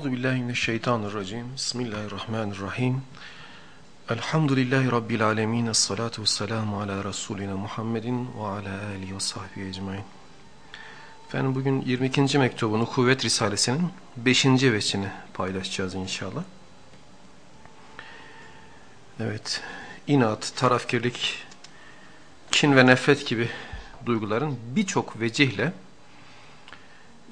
Euzu billahi mineşşeytanirracim. Bismillahirrahmanirrahim. Elhamdülillahi rabbil alamin. Essalatu vesselamu ala resulina Muhammedin ve ala alihi ve sahbihi ecmaîn. Efendim bugün 22. mektubunu Kuvvet Risalesi'nin 5. veçini paylaşacağız inşallah. Evet, inat, tarafkirlik, kin ve nefret gibi duyguların birçok vecihle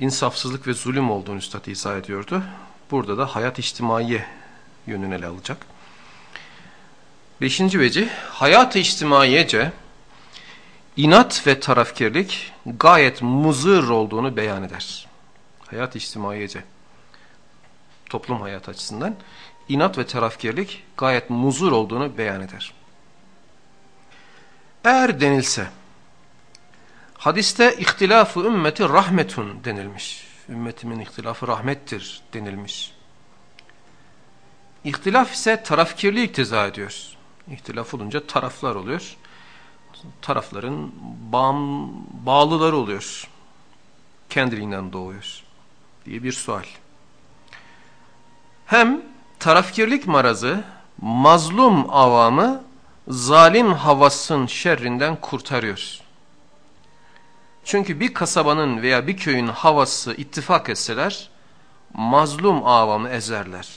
insafsızlık ve zulüm olduğunu Üstad izah ediyordu. Burada da hayat içtimaiye yönünü ele alacak. Beşinci veci, hayat-ı içtimaiyece inat ve tarafkirlik gayet muzır olduğunu beyan eder. Hayat içtimaiyece, toplum hayat açısından inat ve tarafkirlik gayet muzur olduğunu beyan eder. Eğer denilse, Hadiste ihtilafı ümmeti rahmetun denilmiş. Ümmetimin ihtilafı rahmettir denilmiş. İhtilaf ise tarafkirliği iktiza ediyor. İhtilaf olunca taraflar oluyor. Tarafların bağım, bağlıları oluyor. Kendiliğinden doğuyor diye bir sual. Hem tarafkirlik marazı mazlum avamı zalim havasın şerrinden kurtarıyor. Çünkü bir kasabanın veya bir köyün havası ittifak etseler mazlum avamı ezerler.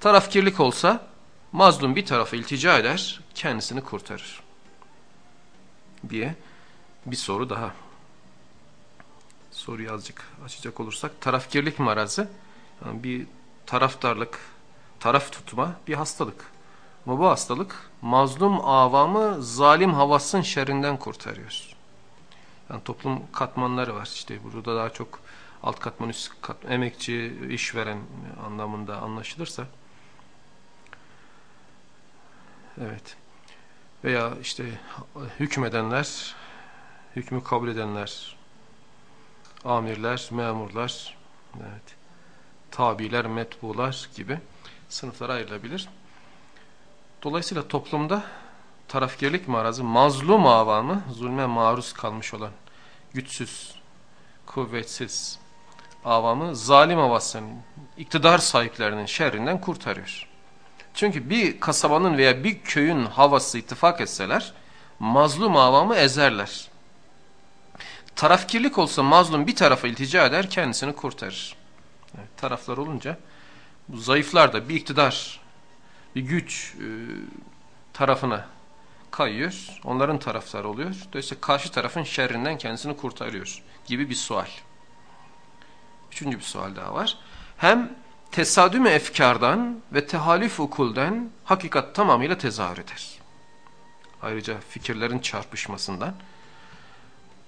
Tarafkirlik olsa mazlum bir tarafa iltica eder, kendisini kurtarır. Diye bir soru daha. Soruyu azıcık açacak olursak tarafkirlik marazı yani bir taraftarlık, taraf tutma bir hastalık. Ama bu hastalık mazlum avamı zalim havasın şerrinden kurtarıyor. Yani toplum katmanları var. İşte burada daha çok alt katman, üst katman, emekçi, işveren anlamında anlaşılırsa. Evet. Veya işte hükmedenler, hükmü kabul edenler, amirler, memurlar, evet, tabiler, metbular gibi sınıflara ayrılabilir. Dolayısıyla toplumda tarafkirlik marazı mazlum avamı zulme maruz kalmış olan güçsüz, kuvvetsiz avamı zalim havasının, iktidar sahiplerinin şerrinden kurtarıyor. Çünkü bir kasabanın veya bir köyün havası ittifak etseler mazlum avamı ezerler. Tarafkirlik olsa mazlum bir tarafa iltica eder kendisini kurtarır. Evet, taraflar olunca bu zayıflar da bir iktidar, bir güç e, tarafına kayıyor. Onların taraftarı oluyor. Dolayısıyla karşı tarafın şerrinden kendisini kurtarıyor gibi bir sual. Üçüncü bir sual daha var. Hem tesadüm efkardan ve tehalif ukulden hakikat tamamıyla tezahür eder. Ayrıca fikirlerin çarpışmasından,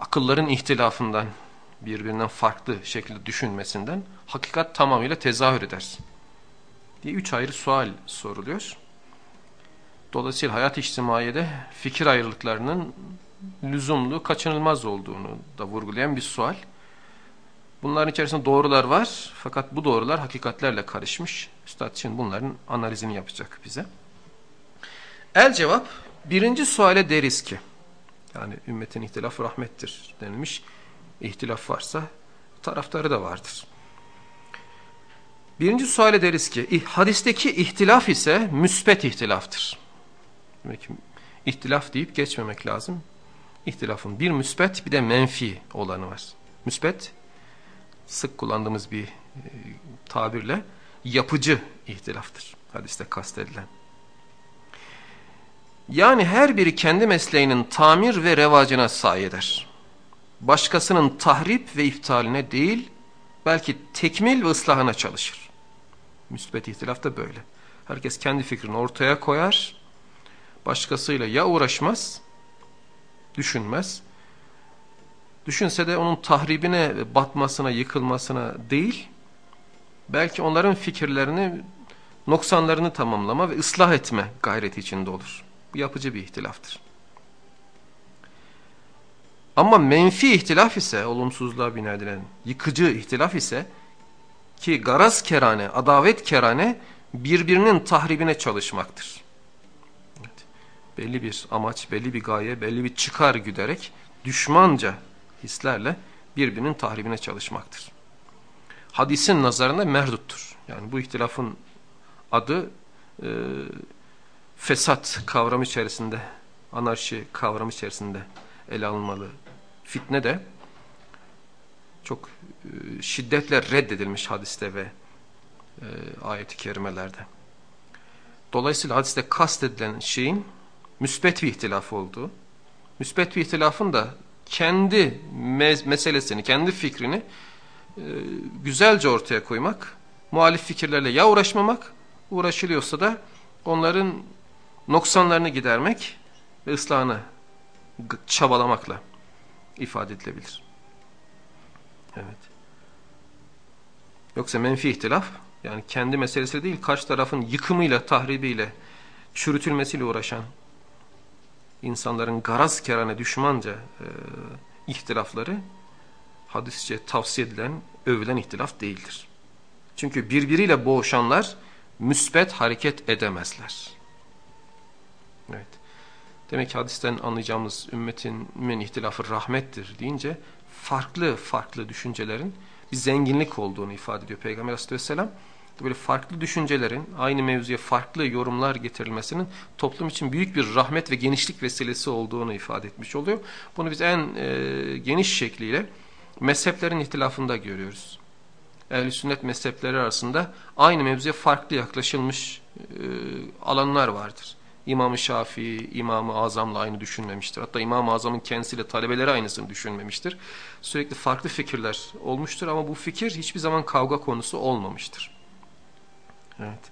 akılların ihtilafından, birbirinden farklı şekilde düşünmesinden hakikat tamamıyla tezahür eder. Diye üç ayrı sual soruluyor. Dolayısıyla hayat içtimaiyede fikir ayrılıklarının lüzumlu, kaçınılmaz olduğunu da vurgulayan bir sual. Bunların içerisinde doğrular var fakat bu doğrular hakikatlerle karışmış. Üstad için bunların analizini yapacak bize. El cevap birinci suale deriz ki yani ümmetin ihtilafı rahmettir denilmiş. İhtilaf varsa taraftarı da vardır. Birinci suale deriz ki hadisteki ihtilaf ise müspet ihtilaftır. Demek ihtilaf deyip geçmemek lazım. İhtilafın bir müsbet bir de menfi olanı var. Müsbet sık kullandığımız bir e, tabirle yapıcı ihtilaftır. Hadiste kastedilen. Yani her biri kendi mesleğinin tamir ve revacına sahi. Başkasının tahrip ve iptaline değil, belki tekmil ve ıslahına çalışır. Müsbet ihtilaf da böyle. Herkes kendi fikrini ortaya koyar, başkasıyla ya uğraşmaz, düşünmez düşünse de onun tahribine, batmasına, yıkılmasına değil, belki onların fikirlerini, noksanlarını tamamlama ve ıslah etme gayreti içinde olur. Bu yapıcı bir ihtilaftır. Ama menfi ihtilaf ise, olumsuzluğa bina edilen yıkıcı ihtilaf ise, ki garaz kerane, adavet kerane birbirinin tahribine çalışmaktır. Belli bir amaç, belli bir gaye, belli bir çıkar güderek düşmanca hislerle birbirinin tahribine çalışmaktır. Hadisin nazarında merduttur. Yani bu ihtilafın adı e, fesat kavramı içerisinde, anarşi kavramı içerisinde ele alınmalı. Fitne de çok e, şiddetle reddedilmiş hadiste ve e, ayet-i kerimelerde. Dolayısıyla hadiste kastedilen şeyin müsbet bir ihtilaf olduğu, müsbet bir ihtilafın da kendi meselesini, kendi fikrini e, güzelce ortaya koymak, muhalif fikirlerle ya uğraşmamak, uğraşılıyorsa da onların noksanlarını gidermek ve ıslahını çabalamakla ifade edilebilir. Evet. Yoksa menfi ihtilaf yani kendi meselesi değil karşı tarafın yıkımıyla, tahribiyle, çürütülmesiyle uğraşan insanların garaz kerane düşmanca e, ihtilafları hadisçe tavsiye edilen, övülen ihtilaf değildir. Çünkü birbiriyle boğuşanlar müsbet hareket edemezler. Evet. Demek ki hadisten anlayacağımız ümmetin ihtilafı rahmettir deyince farklı farklı düşüncelerin bir zenginlik olduğunu ifade ediyor Peygamber Aleyhisselam. Böyle farklı düşüncelerin aynı mevzuya farklı yorumlar getirilmesinin toplum için büyük bir rahmet ve genişlik vesilesi olduğunu ifade etmiş oluyor. Bunu biz en e, geniş şekliyle mezheplerin ihtilafında görüyoruz. Ehl-i sünnet mezhepleri arasında aynı mevzuya farklı yaklaşılmış e, alanlar vardır. İmam-ı Şafii, İmam-ı Azam'la aynı düşünmemiştir. Hatta İmam-ı Azam'ın kendisiyle talebeleri aynısını düşünmemiştir. Sürekli farklı fikirler olmuştur ama bu fikir hiçbir zaman kavga konusu olmamıştır. Evet.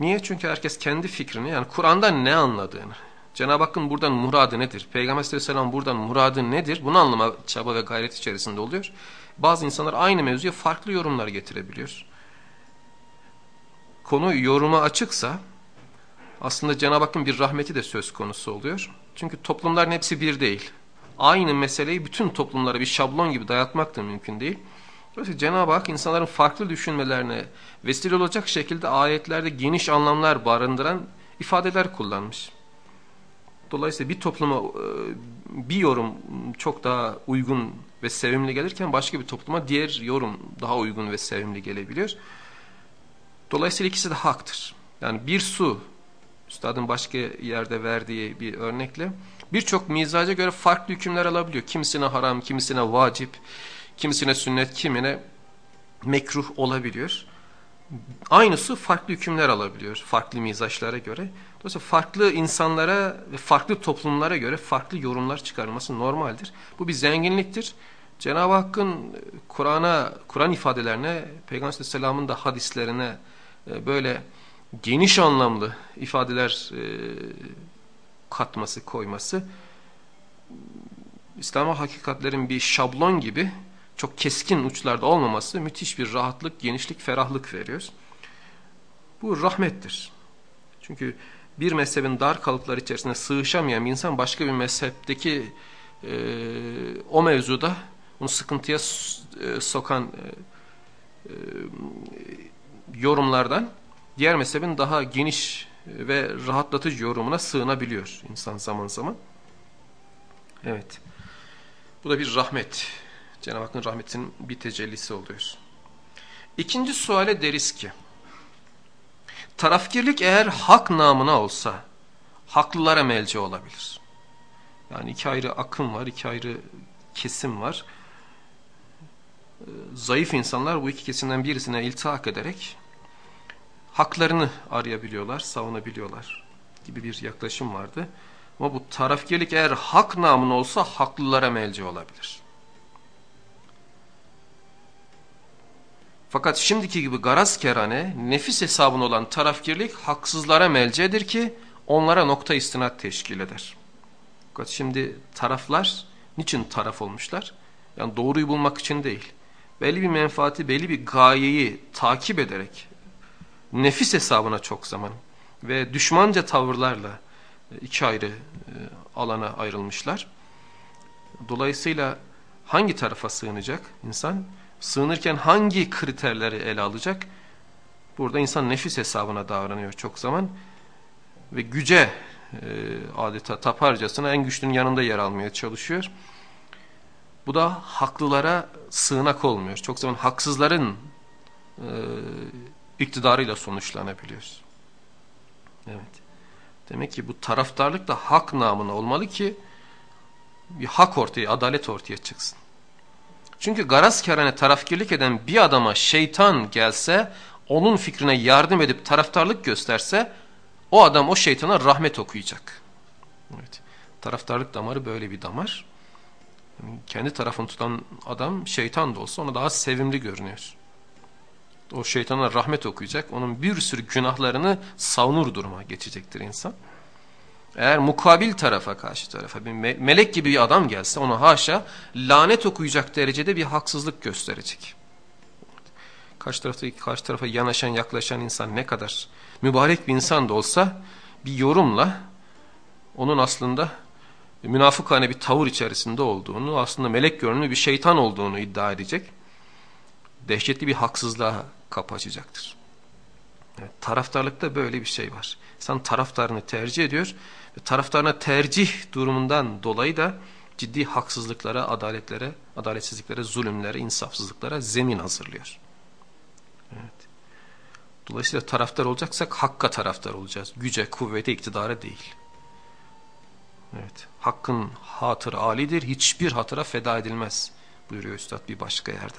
Niye? Çünkü herkes kendi fikrini yani Kur'an'dan ne anladığını, Cenab-ı Hakk'ın buradan muradı nedir? Peygamber aleyhisselam buradan muradı nedir? Bunu anlama çaba ve gayret içerisinde oluyor. Bazı insanlar aynı mevzuya farklı yorumlar getirebiliyor. Konu yoruma açıksa aslında Cenab-ı Hakk'ın bir rahmeti de söz konusu oluyor. Çünkü toplumların hepsi bir değil. Aynı meseleyi bütün toplumlara bir şablon gibi dayatmak da mümkün değil. Dolayısıyla Cenab-ı Hak insanların farklı düşünmelerine vesile olacak şekilde ayetlerde geniş anlamlar barındıran ifadeler kullanmış. Dolayısıyla bir topluma e, bir yorum çok daha uygun ve sevimli gelirken başka bir topluma diğer yorum daha uygun ve sevimli gelebiliyor. Dolayısıyla ikisi de haktır. Yani bir su Üstadın başka yerde verdiği bir örnekle birçok mizaca göre farklı hükümler alabiliyor. Kimisine haram, kimisine vacip, kimisine sünnet, kimine mekruh olabiliyor. Aynı su farklı hükümler alabiliyor farklı mizaçlara göre. Dolayısıyla farklı insanlara ve farklı toplumlara göre farklı yorumlar çıkarılması normaldir. Bu bir zenginliktir. Cenab-ı Hakk'ın Kur'an'a, Kur'an ifadelerine, Peygamber Aleyhisselam'ın da hadislerine e, böyle geniş anlamlı ifadeler e, katması, koyması İslam'a hakikatlerin bir şablon gibi çok keskin uçlarda olmaması müthiş bir rahatlık, genişlik, ferahlık veriyor. Bu rahmettir. Çünkü bir mezhebin dar kalıplar içerisinde sığışamayan bir insan başka bir mezhepteki e, o mevzuda onu sıkıntıya e, sokan e, e, yorumlardan diğer mezhebin daha geniş ve rahatlatıcı yorumuna sığınabiliyor insan zaman zaman. Evet. Bu da bir rahmet. Cenab-ı Hakk'ın rahmetinin bir tecellisi oluyor. İkinci suale deriz ki, tarafkirlik eğer hak namına olsa, haklılara melce olabilir. Yani iki ayrı akım var, iki ayrı kesim var. Zayıf insanlar bu iki kesimden birisine iltihak ederek haklarını arayabiliyorlar, savunabiliyorlar gibi bir yaklaşım vardı. Ama bu tarafkirlik eğer hak namına olsa haklılara melce olabilir. Fakat şimdiki gibi garaz kerane, nefis hesabına olan tarafkirlik haksızlara melcedir ki onlara nokta istinat teşkil eder. Fakat şimdi taraflar Niçin taraf olmuşlar? Yani doğruyu bulmak için değil. Belli bir menfaati, belli bir gayeyi takip ederek nefis hesabına çok zaman ve düşmanca tavırlarla iki ayrı e, alana ayrılmışlar. Dolayısıyla hangi tarafa sığınacak insan? Sığınırken hangi kriterleri ele alacak? Burada insan nefis hesabına davranıyor çok zaman ve güce e, adeta taparcasına en güçlünün yanında yer almaya çalışıyor. Bu da haklılara sığınak olmuyor. Çok zaman haksızların e, iktidarıyla sonuçlanabiliyor. Evet. Demek ki bu taraftarlık da hak namına olmalı ki bir hak ortaya, adalet ortaya çıksın. Çünkü garaz kerane tarafkirlik eden bir adama şeytan gelse, onun fikrine yardım edip taraftarlık gösterse, o adam o şeytana rahmet okuyacak. Evet. Taraftarlık damarı böyle bir damar. Yani kendi tarafını tutan adam şeytan da olsa ona daha sevimli görünüyor. O şeytana rahmet okuyacak. Onun bir sürü günahlarını savunur duruma geçecektir insan. Eğer mukabil tarafa karşı tarafa bir melek gibi bir adam gelse ona haşa lanet okuyacak derecede bir haksızlık gösterecek. Karşı taraftaki karşı tarafa yanaşan yaklaşan insan ne kadar mübarek bir insan da olsa bir yorumla onun aslında münafıkane bir tavır içerisinde olduğunu aslında melek görünümlü bir şeytan olduğunu iddia edecek. Dehşetli bir haksızlığa kapı açacaktır. Evet, taraftarlıkta böyle bir şey var. İnsan taraftarını tercih ediyor ve taraftarına tercih durumundan dolayı da ciddi haksızlıklara, adaletlere, adaletsizliklere, zulümlere, insafsızlıklara zemin hazırlıyor. Evet. Dolayısıyla taraftar olacaksak hakka taraftar olacağız. Güce, kuvvete, iktidara değil. Evet. Hakkın hatır alidir. Hiçbir hatıra feda edilmez buyuruyor Üstad bir başka yerde.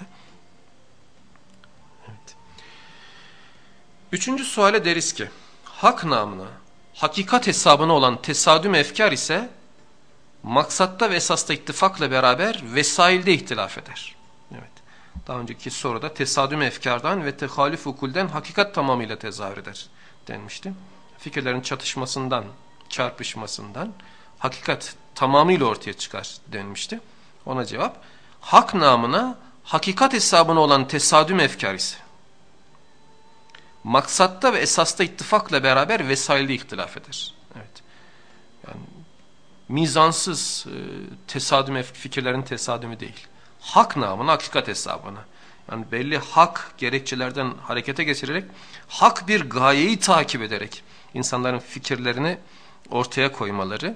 Üçüncü suale deriz ki hak namına hakikat hesabına olan tesadüm efkar ise maksatta ve esasta ittifakla beraber vesailde ihtilaf eder. Evet. Daha önceki soruda tesadüm efkardan ve tehalif ukulden hakikat tamamıyla tezahür eder denmişti. Fikirlerin çatışmasından, çarpışmasından hakikat tamamıyla ortaya çıkar denmişti. Ona cevap hak namına hakikat hesabına olan tesadüm efkar ise maksatta ve esasta ittifakla beraber vesailde ihtilaf eder. Evet. Yani mizansız e, tesadüm fikirlerin tesadümü değil. Hak namına hakikat hesabına. Yani belli hak gerekçelerden harekete geçirerek hak bir gayeyi takip ederek insanların fikirlerini ortaya koymaları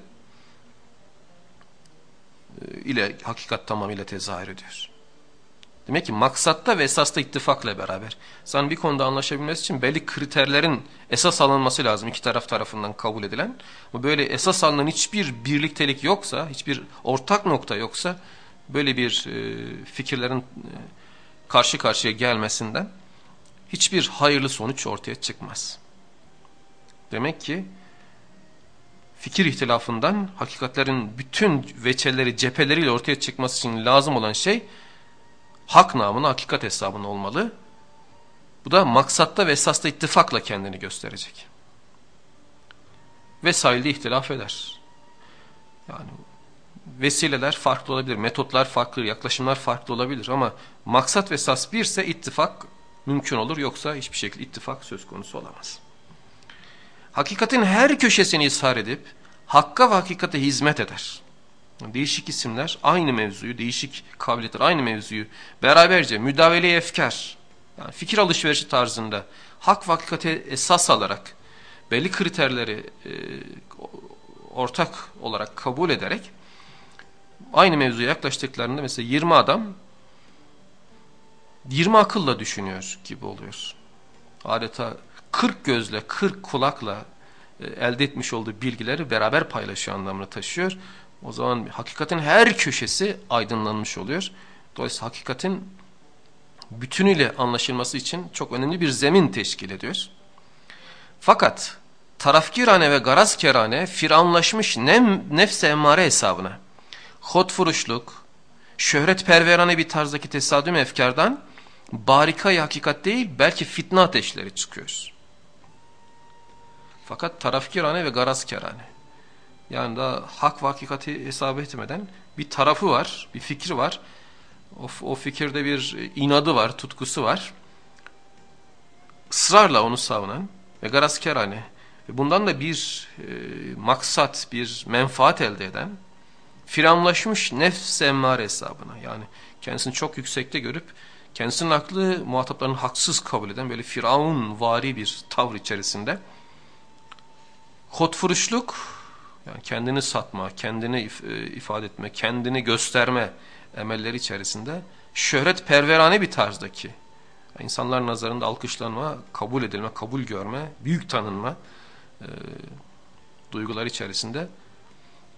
e, ile hakikat tamamıyla tezahür ediyor. Demek ki maksatta ve esasta ittifakla beraber. Sen bir konuda anlaşabilmesi için belli kriterlerin esas alınması lazım iki taraf tarafından kabul edilen. Bu böyle esas alınan hiçbir birliktelik yoksa, hiçbir ortak nokta yoksa böyle bir e, fikirlerin e, karşı karşıya gelmesinden hiçbir hayırlı sonuç ortaya çıkmaz. Demek ki fikir ihtilafından hakikatlerin bütün veçeleri, cepheleriyle ortaya çıkması için lazım olan şey hak namına hakikat hesabına olmalı. Bu da maksatta ve esasta ittifakla kendini gösterecek. Vesailde ihtilaf eder. Yani vesileler farklı olabilir, metotlar farklı, yaklaşımlar farklı olabilir ama maksat ve esas birse ittifak mümkün olur yoksa hiçbir şekilde ittifak söz konusu olamaz. Hakikatin her köşesini ishar edip hakka ve hakikate hizmet eder. Değişik isimler aynı mevzuyu, değişik kabiliyetler aynı mevzuyu beraberce müdavele efkar, yani fikir alışverişi tarzında hak ve esas alarak belli kriterleri e, ortak olarak kabul ederek aynı mevzuya yaklaştıklarında mesela 20 adam 20 akılla düşünüyor gibi oluyor. Adeta 40 gözle, 40 kulakla e, elde etmiş olduğu bilgileri beraber paylaşıyor anlamını taşıyor. O zaman hakikatin her köşesi aydınlanmış oluyor. Dolayısıyla hakikatin bütünüyle anlaşılması için çok önemli bir zemin teşkil ediyor. Fakat tarafkirane ve garazkerane firanlaşmış nefse emmare hesabına hotfuruşluk, şöhret perverane bir tarzdaki tesadüm efkardan barikayı hakikat değil belki fitne ateşleri çıkıyor. Fakat tarafkirane ve garazkerane yani da hak ve hakikati hesap etmeden bir tarafı var, bir fikri var. O, o fikirde bir inadı var, tutkusu var. Israrla onu savunan ve garazkerane ve bundan da bir e, maksat, bir menfaat elde eden firavunlaşmış nefs emmare hesabına yani kendisini çok yüksekte görüp kendisinin aklı muhataplarını haksız kabul eden böyle firavun vari bir tavır içerisinde hotfuruşluk yani kendini satma, kendini if e, ifade etme, kendini gösterme emelleri içerisinde şöhret perverane bir tarzdaki insanlar nazarında alkışlanma, kabul edilme, kabul görme, büyük tanınma e, duygular içerisinde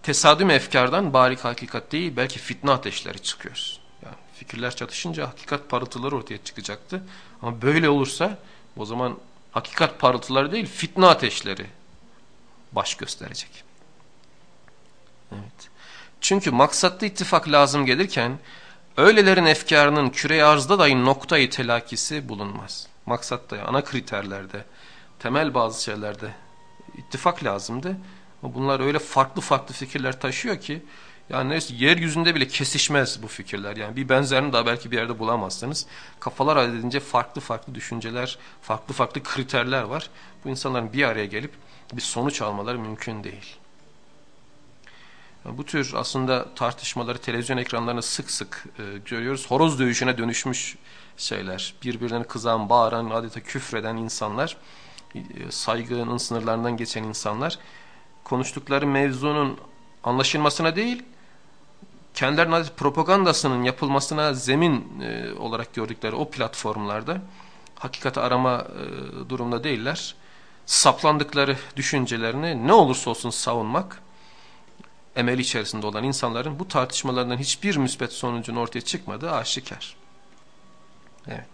tesadüm efkardan barik hakikat değil belki fitne ateşleri çıkıyor. Yani fikirler çatışınca hakikat parıltıları ortaya çıkacaktı. Ama böyle olursa o zaman hakikat parıltıları değil fitne ateşleri baş gösterecek. Evet. Çünkü maksatlı ittifak lazım gelirken öylelerin efkarının küre arzda dahi noktayı telakisi bulunmaz. Maksatta ana kriterlerde temel bazı şeylerde ittifak lazımdı. Ama bunlar öyle farklı farklı fikirler taşıyor ki yani neyse yeryüzünde bile kesişmez bu fikirler. Yani bir benzerini daha belki bir yerde bulamazsınız. Kafalar adedince farklı farklı düşünceler, farklı farklı kriterler var. Bu insanların bir araya gelip bir sonuç almaları mümkün değil. Bu tür aslında tartışmaları televizyon ekranlarında sık sık e, görüyoruz. Horoz dövüşüne dönüşmüş şeyler. Birbirlerine kızan, bağıran, adeta küfreden insanlar, e, saygının sınırlarından geçen insanlar konuştukları mevzunun anlaşılmasına değil, kendilerinin propagandasının yapılmasına zemin e, olarak gördükleri o platformlarda hakikati arama e, durumda değiller. Saplandıkları düşüncelerini ne olursa olsun savunmak, emeli içerisinde olan insanların bu tartışmalarından hiçbir müsbet sonucun ortaya çıkmadığı aşikar. Evet.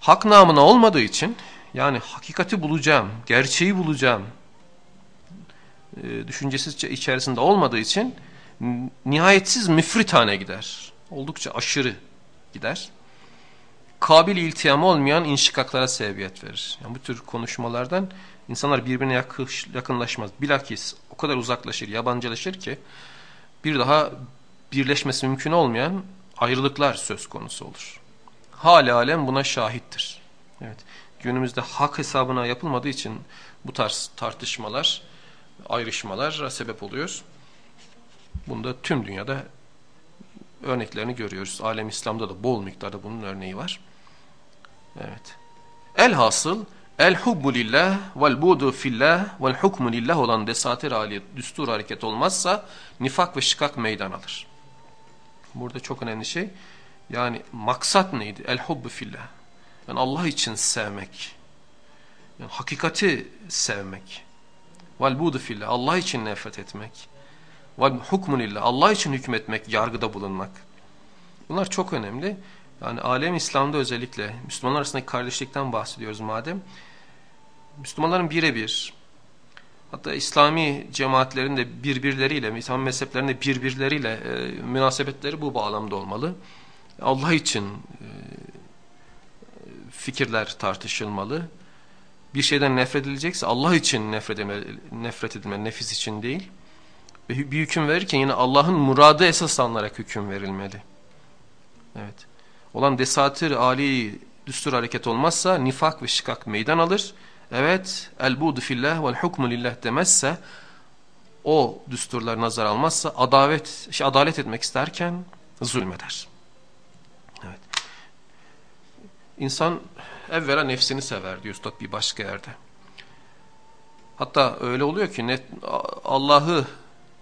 Hak namına olmadığı için yani hakikati bulacağım, gerçeği bulacağım e, düşüncesi içerisinde olmadığı için nihayetsiz müfritane gider. Oldukça aşırı gider. Kabil iltiham olmayan inşikaklara sebebiyet verir. Yani bu tür konuşmalardan insanlar birbirine yakış, yakınlaşmaz. Bilakis o kadar uzaklaşır, yabancılaşır ki bir daha birleşmesi mümkün olmayan ayrılıklar söz konusu olur. Hali alem buna şahittir. Evet. Günümüzde hak hesabına yapılmadığı için bu tarz tartışmalar, ayrışmalar sebep oluyor. Bunda tüm dünyada örneklerini görüyoruz. Alem İslam'da da bol miktarda bunun örneği var. Evet. Elhasıl el hubbu lillah vel budu fillah vel hukmu lillah olan desatir hali düstur hareket olmazsa nifak ve şikak meydan alır. Burada çok önemli şey yani maksat neydi? El hubbu fillah. Yani Allah için sevmek. Yani hakikati sevmek. Vel budu fillah. Allah için nefret etmek. Vel hukmun illah. Allah için hükmetmek, yargıda bulunmak. Bunlar çok önemli. Yani alem İslam'da özellikle Müslümanlar arasındaki kardeşlikten bahsediyoruz madem. Müslümanların birebir hatta İslami cemaatlerin de birbirleriyle, İslam mezheplerinde birbirleriyle e, münasebetleri bu bağlamda olmalı. Allah için e, fikirler tartışılmalı. Bir şeyden nefret edilecekse Allah için nefret edilme, nefret edilme nefis için değil. Ve bir hüküm verirken yine Allah'ın muradı esas alınarak hüküm verilmeli. Evet. Olan desatir, ali, düstur hareket olmazsa nifak ve şikak meydan alır. Evet, el budu fillah vel hukmu lillah demezse o düsturlar nazar almazsa adalet, şey, adalet etmek isterken zulmeder. Evet. İnsan evvela nefsini sever diyor Üstad bir başka yerde. Hatta öyle oluyor ki Allah'ı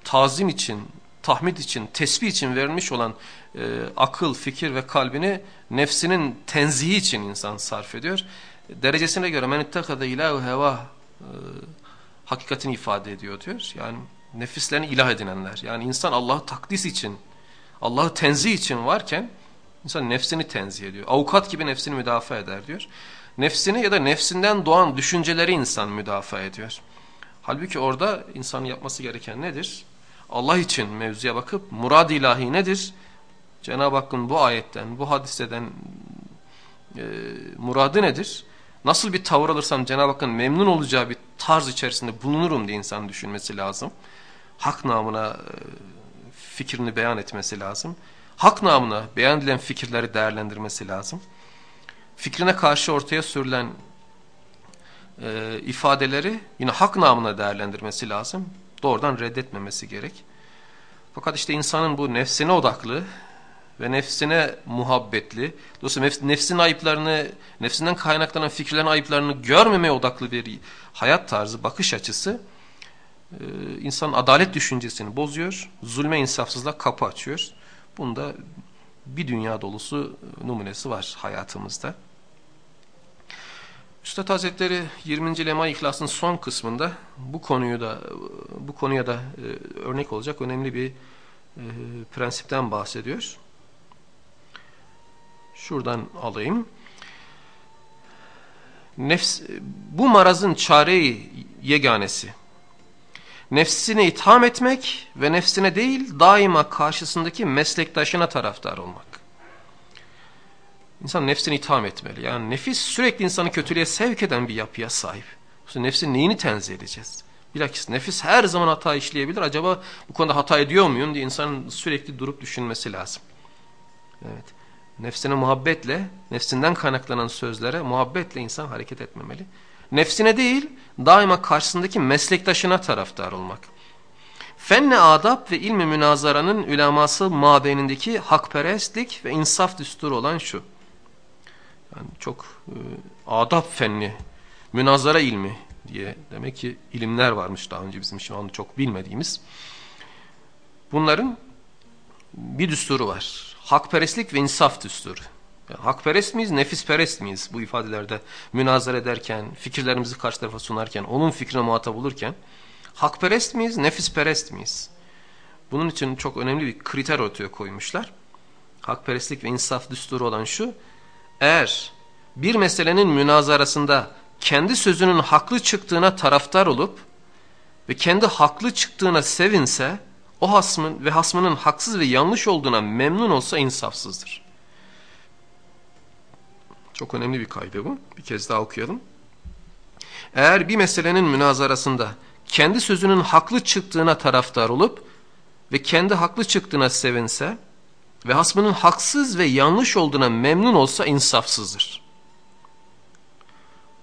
tazim için, tahmid için, tesbih için verilmiş olan e, akıl, fikir ve kalbini nefsinin tenzihi için insan sarf ediyor. Derecesine göre men ittakada ilahu heva e, hakikatini ifade ediyor diyor. Yani nefislerini ilah edinenler. Yani insan Allah'ı takdis için, Allah'ı tenzih için varken insan nefsini tenzih ediyor. Avukat gibi nefsini müdafaa eder diyor. Nefsini ya da nefsinden doğan düşünceleri insan müdafaa ediyor. Halbuki orada insanın yapması gereken nedir? Allah için mevzuya bakıp murad ilahi nedir? Cenab-ı Hakk'ın bu ayetten, bu hadiseden e, muradı nedir? Nasıl bir tavır alırsam Cenab-ı Hakk'ın memnun olacağı bir tarz içerisinde bulunurum diye insan düşünmesi lazım. Hak namına e, fikrini beyan etmesi lazım. Hak namına beyan edilen fikirleri değerlendirmesi lazım. Fikrine karşı ortaya sürülen e, ifadeleri yine hak namına değerlendirmesi lazım. Doğrudan reddetmemesi gerek. Fakat işte insanın bu nefsine odaklı ve nefsine muhabbetli, dolayısıyla nefsin ayıplarını, nefsinden kaynaklanan fikirlerin ayıplarını görmemeye odaklı bir hayat tarzı, bakış açısı e, insanın adalet düşüncesini bozuyor, zulme insafsızlığa kapı açıyor. Bunda bir dünya dolusu numunesi var hayatımızda. Üstad Hazretleri 20. Lema İhlas'ın son kısmında bu konuyu da bu konuya da e, örnek olacak önemli bir e, prensipten bahsediyor. Şuradan alayım. Nefs, bu marazın çareyi yeganesi. Nefsine itham etmek ve nefsine değil daima karşısındaki meslektaşına taraftar olmak. İnsan nefsini itham etmeli. Yani nefis sürekli insanı kötülüğe sevk eden bir yapıya sahip. Nefsin neyini tenzih edeceğiz? Bilakis nefis her zaman hata işleyebilir. Acaba bu konuda hata ediyor muyum diye insanın sürekli durup düşünmesi lazım. Evet. Nefsine muhabbetle, nefsinden kaynaklanan sözlere muhabbetle insan hareket etmemeli. Nefsine değil, daima karşısındaki meslektaşına taraftar olmak. Fenne adab ve ilmi münazaranın üleması mabeynindeki hakperestlik ve insaf düsturu olan şu. Yani çok e, adab fenni, münazara ilmi diye demek ki ilimler varmış daha önce bizim şu anda çok bilmediğimiz. Bunların bir düsturu var. Hakperestlik ve insaf düsturu. Yani hakperest miyiz, nefisperest miyiz bu ifadelerde münazara ederken, fikirlerimizi karşı tarafa sunarken, onun fikrine muhatap olurken hakperest miyiz, nefisperest miyiz? Bunun için çok önemli bir kriter ortaya koymuşlar. Hakperestlik ve insaf düsturu olan şu, eğer bir meselenin münazarasında kendi sözünün haklı çıktığına taraftar olup ve kendi haklı çıktığına sevinse o hasmın ve hasmının haksız ve yanlış olduğuna memnun olsa insafsızdır. Çok önemli bir kaydı bu. Bir kez daha okuyalım. Eğer bir meselenin münazarasında kendi sözünün haklı çıktığına taraftar olup ve kendi haklı çıktığına sevinse ve hasmının haksız ve yanlış olduğuna memnun olsa insafsızdır.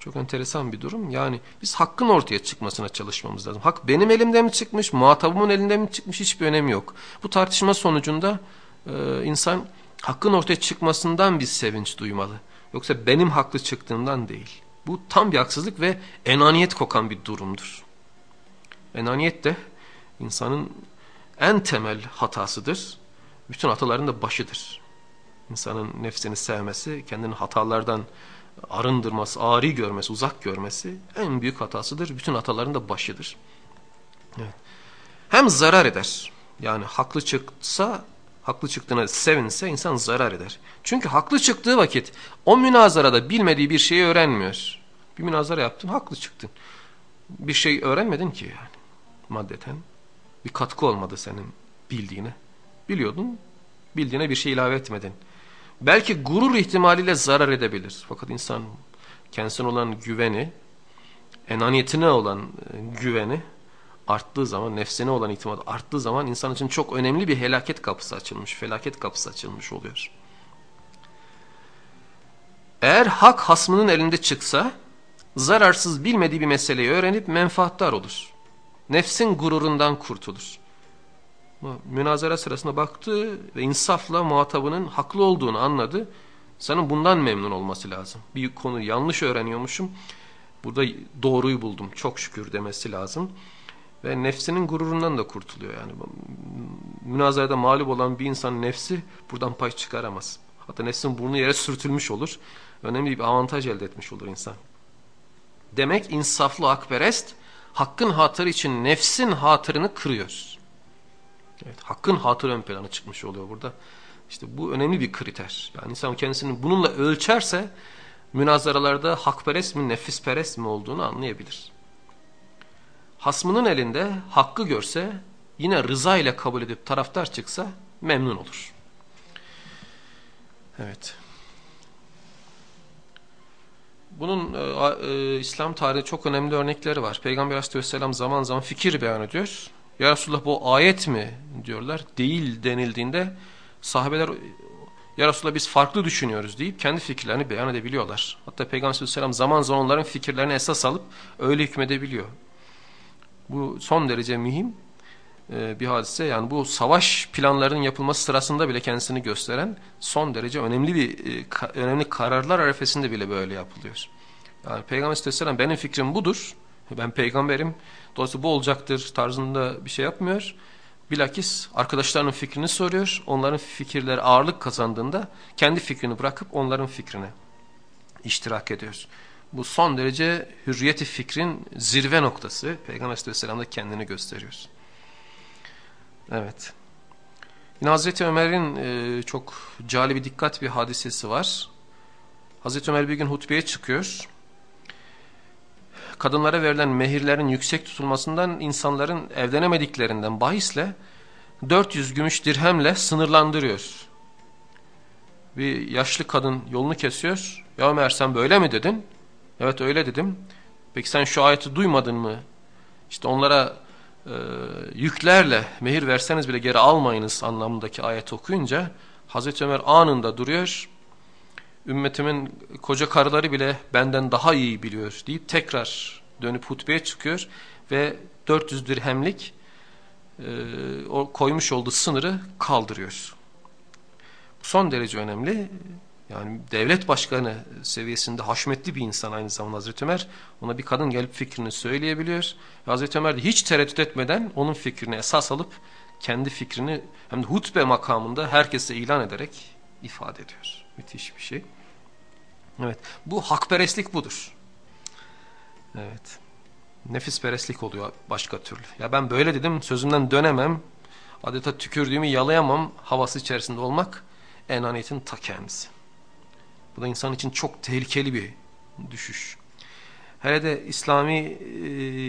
Çok enteresan bir durum. Yani biz hakkın ortaya çıkmasına çalışmamız lazım. Hak benim elimde mi çıkmış, muhatabımın elinde mi çıkmış hiçbir önemi yok. Bu tartışma sonucunda e, insan hakkın ortaya çıkmasından bir sevinç duymalı. Yoksa benim haklı çıktığımdan değil. Bu tam bir haksızlık ve enaniyet kokan bir durumdur. Enaniyet de insanın en temel hatasıdır. Bütün hataların da başıdır. İnsanın nefsini sevmesi, kendini hatalardan arındırması, ari görmesi, uzak görmesi en büyük hatasıdır. Bütün hataların da başıdır. Evet. Hem zarar eder. Yani haklı çıksa, haklı çıktığına sevinse insan zarar eder. Çünkü haklı çıktığı vakit o münazarada bilmediği bir şeyi öğrenmiyor. Bir münazara yaptın, haklı çıktın. Bir şey öğrenmedin ki yani maddeten. Bir katkı olmadı senin bildiğine. Biliyordun, bildiğine bir şey ilave etmedin. Belki gurur ihtimaliyle zarar edebilir. Fakat insan kendisine olan güveni, enaniyetine olan e, güveni arttığı zaman, nefsine olan itimat arttığı zaman insan için çok önemli bir helaket kapısı açılmış, felaket kapısı açılmış oluyor. Eğer hak hasmının elinde çıksa, zararsız bilmediği bir meseleyi öğrenip menfaattar olur. Nefsin gururundan kurtulur münazara sırasında baktı ve insafla muhatabının haklı olduğunu anladı. Senin bundan memnun olması lazım. Bir konu yanlış öğreniyormuşum. Burada doğruyu buldum çok şükür demesi lazım. Ve nefsinin gururundan da kurtuluyor. Yani münazarada mağlup olan bir insan nefsi buradan pay çıkaramaz. Hatta nefsin burnu yere sürtülmüş olur. Önemli bir avantaj elde etmiş olur insan. Demek insaflı akperest hakkın hatırı için nefsin hatırını kırıyor. Evet, hakkın hatır ön plana çıkmış oluyor burada. İşte bu önemli bir kriter. Yani insan kendisini bununla ölçerse münazaralarda hakperest mi nefisperest mi olduğunu anlayabilir. Hasmının elinde hakkı görse yine rıza ile kabul edip taraftar çıksa memnun olur. Evet. Bunun e, e, İslam tarihi çok önemli örnekleri var. Peygamber Aleyhisselam zaman zaman fikir beyan ediyor Ya Resulullah bu ayet mi diyorlar. Değil denildiğinde sahabeler ya Resulallah biz farklı düşünüyoruz deyip kendi fikirlerini beyan edebiliyorlar. Hatta Peygamber Aleyhisselam zaman zaman onların fikirlerini esas alıp öyle hükmedebiliyor. Bu son derece mühim e, bir hadise. Yani bu savaş planlarının yapılması sırasında bile kendisini gösteren son derece önemli bir e, önemli kararlar arefesinde bile böyle yapılıyor. Yani Peygamber Aleyhisselam benim fikrim budur. Ben peygamberim. Dolayısıyla bu olacaktır tarzında bir şey yapmıyor. Bilakis arkadaşlarının fikrini soruyor. Onların fikirleri ağırlık kazandığında kendi fikrini bırakıp onların fikrine iştirak ediyor. Bu son derece hürriyeti fikrin zirve noktası. Peygamber Aleyhisselam'da kendini gösteriyor. Evet. Yine Hazreti Ömer'in e, çok cali bir dikkat bir hadisesi var. Hazreti Ömer bir gün hutbeye çıkıyor. Kadınlara verilen mehirlerin yüksek tutulmasından insanların evlenemediklerinden bahisle 400 gümüş dirhemle sınırlandırıyor. Bir yaşlı kadın yolunu kesiyor. Ya Ömer sen böyle mi dedin? Evet öyle dedim. Peki sen şu ayeti duymadın mı? İşte onlara e, yüklerle mehir verseniz bile geri almayınız anlamındaki ayet okuyunca Hazreti Ömer anında duruyor. Ümmetimin koca karıları bile benden daha iyi biliyor deyip tekrar dönüp hutbeye çıkıyor ve 400 dirhemlik e, o koymuş olduğu sınırı kaldırıyor. Son derece önemli. Yani devlet başkanı seviyesinde haşmetli bir insan aynı zamanda Hazreti Ömer. Ona bir kadın gelip fikrini söyleyebiliyor. Hazreti Ömer de hiç tereddüt etmeden onun fikrini esas alıp kendi fikrini hem de hutbe makamında herkese ilan ederek ifade ediyor. Müthiş bir şey. Evet. Bu hakperestlik budur. Evet. Nefisperestlik oluyor başka türlü. Ya ben böyle dedim sözümden dönemem. Adeta tükürdüğümü yalayamam havası içerisinde olmak enaniyetin ta kendisi. Bu da insan için çok tehlikeli bir düşüş. Hele de İslami e,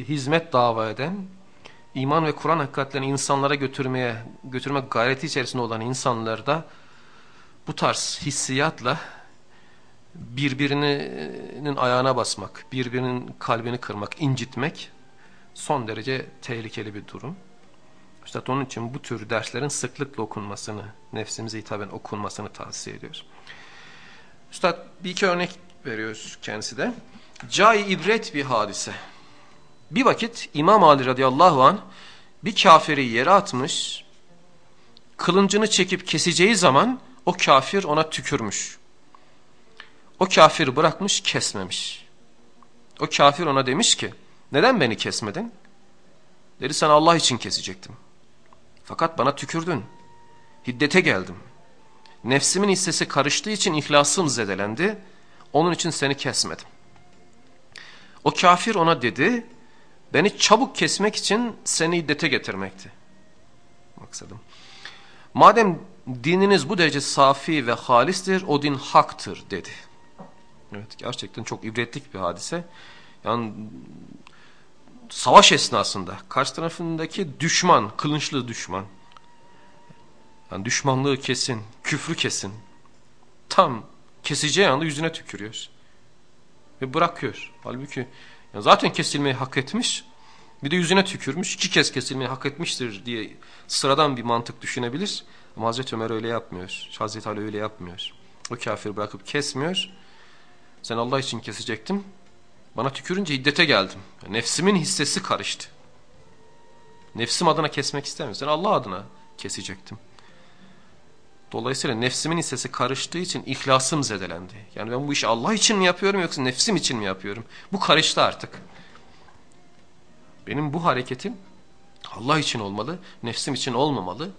hizmet dava eden, iman ve Kur'an hakikatlerini insanlara götürmeye, götürmek gayreti içerisinde olan insanlarda bu tarz hissiyatla birbirinin ayağına basmak, birbirinin kalbini kırmak, incitmek son derece tehlikeli bir durum. İşte onun için bu tür derslerin sıklıkla okunmasını, nefsimize hitaben okunmasını tavsiye ediyoruz. Üstad bir iki örnek veriyoruz kendisi de. Cai ibret bir hadise. Bir vakit İmam Ali radıyallahu an bir kafiri yere atmış, kılıncını çekip keseceği zaman o kafir ona tükürmüş. O kafir bırakmış kesmemiş. O kafir ona demiş ki neden beni kesmedin? Dedi sen Allah için kesecektim. Fakat bana tükürdün. Hiddete geldim. Nefsimin hissesi karıştığı için ihlasım zedelendi. Onun için seni kesmedim. O kafir ona dedi, beni çabuk kesmek için seni iddete getirmekti. Maksadım. Madem dininiz bu derece safi ve halistir, o din haktır dedi. Evet gerçekten çok ibretlik bir hadise. Yani savaş esnasında karşı tarafındaki düşman, kılınçlı düşman. Yani düşmanlığı kesin, küfrü kesin. Tam keseceği anda yüzüne tükürüyor. Ve bırakıyor. Halbuki yani zaten kesilmeyi hak etmiş. Bir de yüzüne tükürmüş. iki kez kesilmeyi hak etmiştir diye sıradan bir mantık düşünebilir. Ama Hazreti Ömer öyle yapmıyor. Hazreti Ali öyle yapmıyor. O kafir bırakıp kesmiyor. Sen Allah için kesecektim. Bana tükürünce hiddete geldim. Nefsimin hissesi karıştı. Nefsim adına kesmek istemiyorum. Sen Allah adına kesecektim. Dolayısıyla nefsimin hissesi karıştığı için ihlasım zedelendi. Yani ben bu işi Allah için mi yapıyorum yoksa nefsim için mi yapıyorum? Bu karıştı artık. Benim bu hareketim Allah için olmalı, nefsim için olmamalı.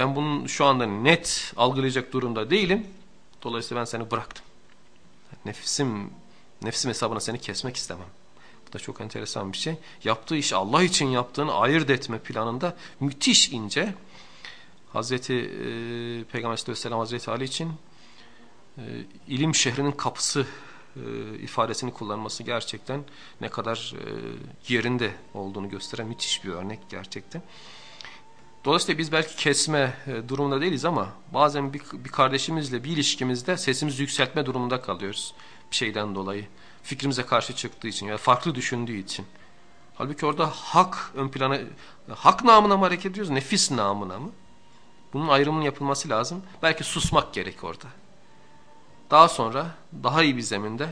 Ben bunun şu anda net algılayacak durumda değilim. Dolayısıyla ben seni bıraktım. Nefsim, nefsim hesabına seni kesmek istemem. Bu da çok enteresan bir şey. Yaptığı iş Allah için yaptığını ayırt etme planında müthiş ince. Hazreti e, Peygamber Aleyhisselam Hazreti Ali için e, ilim şehrinin kapısı e, ifadesini kullanması gerçekten ne kadar e, yerinde olduğunu gösteren müthiş bir örnek gerçekten. Dolayısıyla biz belki kesme e, durumunda değiliz ama bazen bir, bir kardeşimizle bir ilişkimizde sesimizi yükseltme durumunda kalıyoruz bir şeyden dolayı. Fikrimize karşı çıktığı için ya yani farklı düşündüğü için. Halbuki orada hak ön plana, hak namına mı hareket ediyoruz, nefis namına mı? Bunun ayrımının yapılması lazım. Belki susmak gerek orada. Daha sonra daha iyi bir zeminde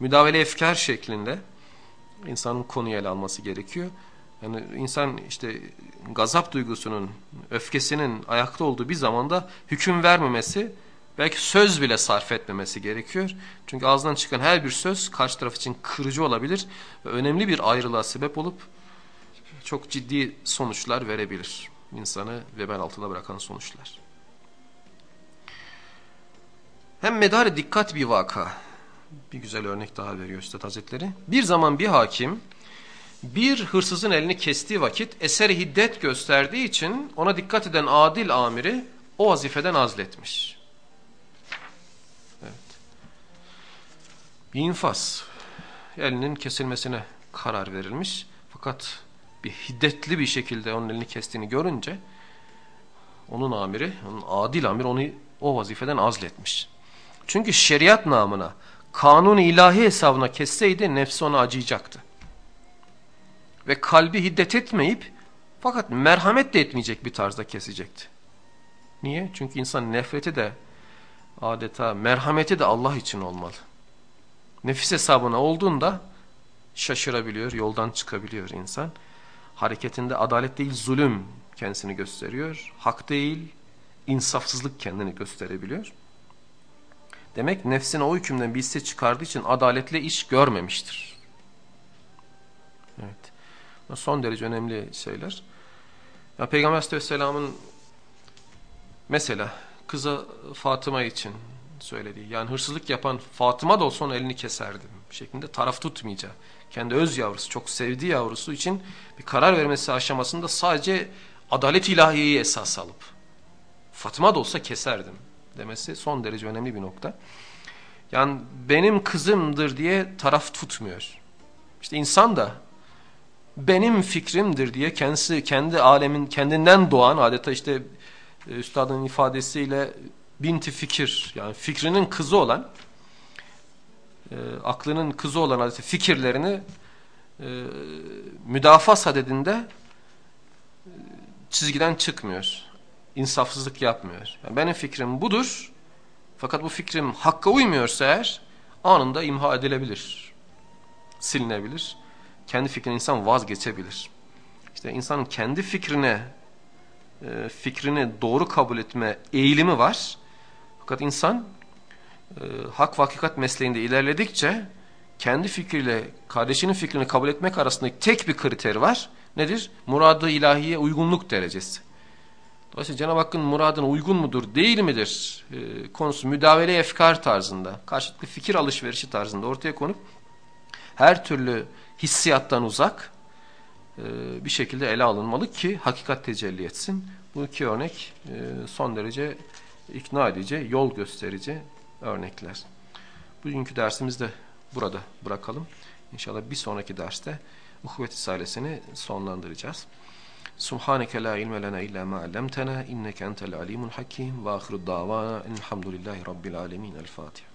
müdavele efkar şeklinde insanın konuyu ele alması gerekiyor. Yani insan işte gazap duygusunun, öfkesinin ayakta olduğu bir zamanda hüküm vermemesi, belki söz bile sarf etmemesi gerekiyor. Çünkü ağzından çıkan her bir söz karşı taraf için kırıcı olabilir ve önemli bir ayrılığa sebep olup çok ciddi sonuçlar verebilir. İnsanı vebal altında bırakan sonuçlar. Hem medarı dikkat bir vaka. Bir güzel örnek daha veriyor Üstad Hazretleri. Bir zaman bir hakim bir hırsızın elini kestiği vakit eseri hiddet gösterdiği için ona dikkat eden adil amiri o vazifeden azletmiş. Evet. Bir infaz. Elinin kesilmesine karar verilmiş. Fakat bir hiddetli bir şekilde onun elini kestiğini görünce onun amiri, onun adil amir onu o vazifeden azletmiş. Çünkü şeriat namına, kanun ilahi hesabına kesseydi nefsi ona acıyacaktı. Ve kalbi hiddet etmeyip fakat merhamet de etmeyecek bir tarzda kesecekti. Niye? Çünkü insan nefreti de adeta merhameti de Allah için olmalı. Nefis hesabına olduğunda şaşırabiliyor, yoldan çıkabiliyor insan. Hareketinde adalet değil zulüm kendisini gösteriyor. Hak değil insafsızlık kendini gösterebiliyor. Demek nefsine o hükümden bir hisse çıkardığı için adaletle iş görmemiştir. Son derece önemli şeyler. Ya Peygamber Aleyhisselam'ın mesela kıza Fatıma için söylediği yani hırsızlık yapan Fatıma da olsa onun elini keserdim şeklinde taraf tutmayacağı. Kendi öz yavrusu çok sevdiği yavrusu için bir karar vermesi aşamasında sadece adalet ilahiyeyi esas alıp Fatıma da olsa keserdim demesi son derece önemli bir nokta. Yani benim kızımdır diye taraf tutmuyor. İşte insan da benim fikrimdir diye kendisi kendi alemin kendinden doğan adeta işte e, üstadın ifadesiyle binti fikir yani fikrinin kızı olan e, aklının kızı olan adeta fikirlerini e, müdafaa sadedinde e, çizgiden çıkmıyor. İnsafsızlık yapmıyor. Yani benim fikrim budur. Fakat bu fikrim hakka uymuyorsa eğer anında imha edilebilir. Silinebilir. Kendi fikrine insan vazgeçebilir. İşte insanın kendi fikrine e, fikrini doğru kabul etme eğilimi var. Fakat insan e, hak ve hakikat mesleğinde ilerledikçe kendi fikriyle kardeşinin fikrini kabul etmek arasındaki tek bir kriter var. Nedir? Muradı ilahiye uygunluk derecesi. Dolayısıyla Cenab-ı Hakk'ın muradına uygun mudur, değil midir e, konusu müdavele efkar tarzında, karşılıklı fikir alışverişi tarzında ortaya konup her türlü hissiyattan uzak e, bir şekilde ele alınmalı ki hakikat tecelli etsin. Bu iki örnek e, son derece ikna edici, yol gösterici örnekler. Bugünkü dersimizi de burada bırakalım. İnşallah bir sonraki derste Uhuvvet Risalesini sonlandıracağız. Subhaneke la ilme lena illa ma allamtana inneke entel alimul hakim ve ahiru davana elhamdülillahi rabbil alemin. El Fatiha.